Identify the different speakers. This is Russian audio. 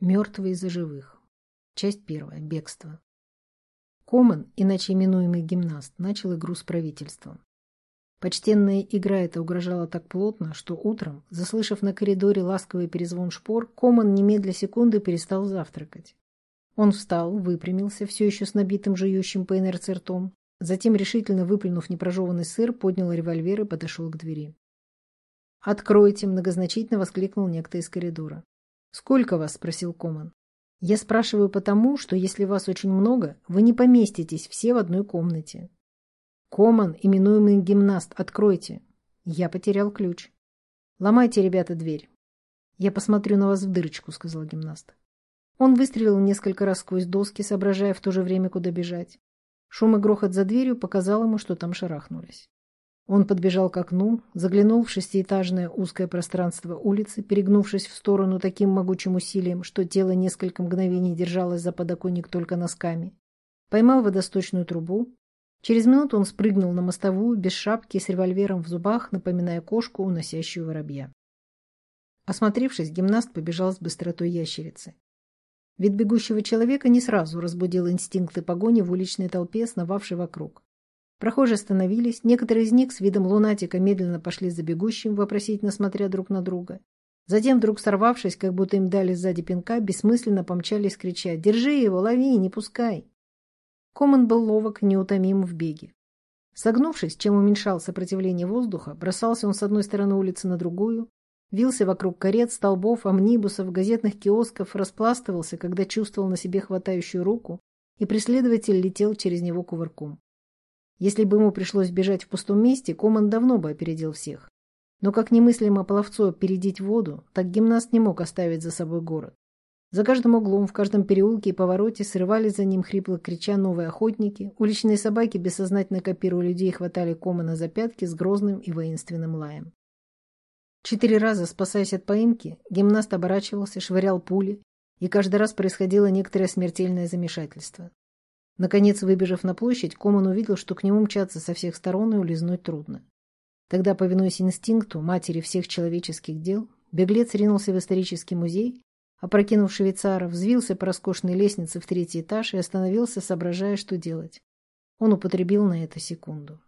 Speaker 1: Мертвые за живых. Часть первая. Бегство. Коман, иначе именуемый гимнаст, начал игру с правительством. Почтенная игра эта угрожала так плотно, что утром, заслышав на коридоре ласковый перезвон шпор, Коман немедля секунды перестал завтракать. Он встал, выпрямился, все еще с набитым жующим по инерции ртом, затем, решительно выплюнув непрожеванный сыр, поднял револьвер и подошел к двери. «Откройте!» – многозначительно воскликнул некто из коридора. «Сколько вас?» – спросил Коман. «Я спрашиваю потому, что если вас очень много, вы не поместитесь все в одной комнате». «Коман, именуемый гимнаст, откройте!» Я потерял ключ. «Ломайте, ребята, дверь». «Я посмотрю на вас в дырочку», — сказал гимнаст. Он выстрелил несколько раз сквозь доски, соображая в то же время, куда бежать. Шум и грохот за дверью показал ему, что там шарахнулись. Он подбежал к окну, заглянул в шестиэтажное узкое пространство улицы, перегнувшись в сторону таким могучим усилием, что тело несколько мгновений держалось за подоконник только носками. Поймал водосточную трубу. Через минуту он спрыгнул на мостовую, без шапки с револьвером в зубах, напоминая кошку, уносящую воробья. Осмотревшись, гимнаст побежал с быстротой ящерицы. Вид бегущего человека не сразу разбудил инстинкты погони в уличной толпе, сновавшей вокруг. Прохожие остановились, некоторые из них с видом лунатика медленно пошли за бегущим, вопросительно смотря друг на друга. Затем, вдруг сорвавшись, как будто им дали сзади пинка, бессмысленно помчались, крича «Держи его, лови, не пускай!». Коман был ловок неутомим в беге. Согнувшись, чем уменьшал сопротивление воздуха, бросался он с одной стороны улицы на другую, вился вокруг карет, столбов, амнибусов, газетных киосков, распластывался, когда чувствовал на себе хватающую руку, и преследователь летел через него кувырком. Если бы ему пришлось бежать в пустом месте, Коман давно бы опередил всех. Но как немыслимо половцу опередить воду, так гимнаст не мог оставить за собой город. За каждым углом, в каждом переулке и повороте срывались за ним хрипло крича новые охотники, уличные собаки, бессознательно копируя людей, хватали Комана за пятки с грозным и воинственным лаем. Четыре раза, спасаясь от поимки, гимнаст оборачивался, швырял пули, и каждый раз происходило некоторое смертельное замешательство. Наконец, выбежав на площадь, Коман увидел, что к нему мчатся со всех сторон и улизнуть трудно. Тогда, повинуясь инстинкту, матери всех человеческих дел, беглец ринулся в исторический музей, опрокинув швейцара, взвился по роскошной лестнице в третий этаж и остановился, соображая, что делать. Он употребил на это секунду.